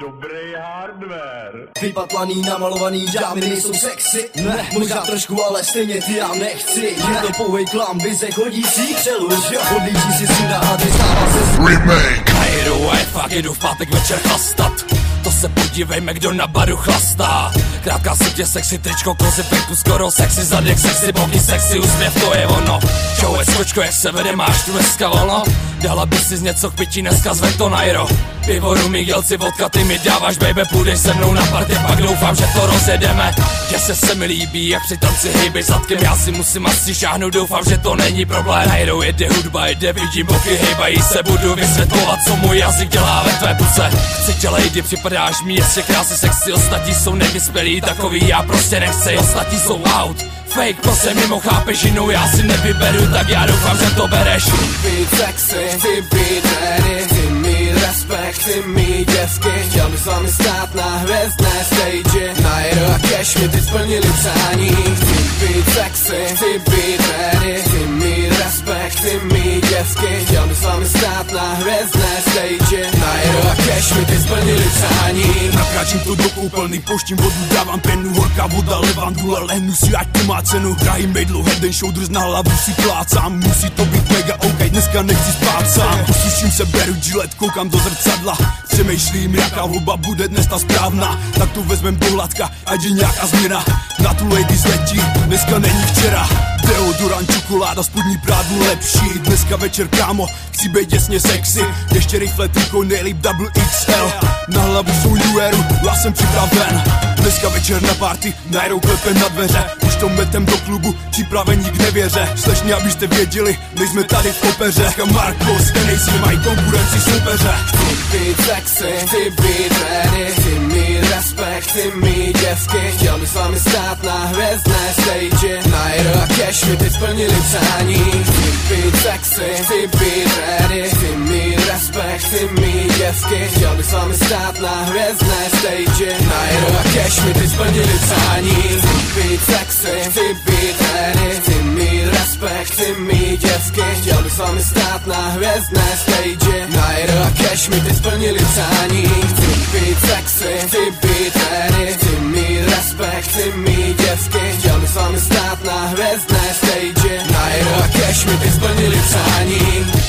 Dobrý hardware. Vypatlaný, namalovaný dámy nejsou sexy. Ne, možná trošku, ale stejně ty já nechci. Je to pouhej klam, vize chodící přeluž Jo, odlíží si suda a ty stává se z... Remake. A jedu a je fakt, jedu v pátek večer chlastat. To se podívejme, kdo na baru chlastá. Krátká sítě, sexy tričko, kozy, venku skoro sexy Zadek, sexy, boky, sexy, úsměv, to je ono Čau, skočko, jak se vede, máš tu dneska volno? Dala by si něco k pití, dneska zve to najro Pivo, rumí, gelci, vodka, ty mi dáváš, baby, půjdeš se mnou na party, pak doufám, že to rozjedeme. Že se se mi líbí, jak při tanci hejbej zadkem, já si musím asi šáhnout, doufám, že to není problém. Najro, jede hudba, jede, vidím boky, hejbají se, budu vysvětlovat, co můj jazyk dělá ve tvé puse. Chci tě lady, připadáš mi, ještě krásy, sexy, ostatní jsou nevyspělí, takový já prostě nechci, ostatní jsou out Fake, to se mimo chápeš, jinou já si nevyberu, tak já doufám, že to bereš. Být sexy, chci být ready, chci mít respekt, chci mít děvky. Chtěl bych s vámi stát na hvězdné stage. Najedu a cash mi ty splnili přání. Chci být sexy, chci být ready, Najedu a cash mi ty splnili přání Nakráčím to do koupelny, pouštím vodu, dávám penu, horká voda, levandule, lehnu si, ať to má cenu. Drahý mejdlo, head shoulders na hlavu si plácám. Musí to být mega OK, dneska nechci spát sám. Usuším se, beru gilet, koukám do zrcadla. Přemýšlím, jaká hudba bude dnes ta správná. Tak to vezmem do hladka, ať je nějaká změna. Na tu lady zletí, dneska není včera Deodorant, čokoláda, spodní prádlo lepší. Dneska večer, kámo, chci být děsně sexy. Ještě rychle triko, nejlíp double XL Na hlavu jsou New Eru, já jsem připraven. Dneska večer na party, najedou klepem na dveře. Už to metem do klubu, připravení k nevěře. Slečně, abyste věděli, nejsme tady v opeře. Dneska Marcos, nejsi mají konkurenci soupeře. Chci být sexy, chci být ready. Chci mít respekt, chci mít děvky. Chtěl bych s vámi stát na hvězdné stage a cash mi ty splnili přání. Chci být sexy, chci být ready. Chci mít respekt, chci mít děvky. Chtěl bych s vámi stát na hvězdné stage. Najedu a cash mi ty splnili přání. Chci být sexy, chci být ready. Chci mít respekt, chci mít děvky. Chtěl bych s vámi stát na hvězdné stage. Najedu a cash mi ty splnili přání. Chci být sexy, chci být ready. Chci mít respekt, chci mít děvky. Chtěl bych s vámi stát na hvězdné stage Najedu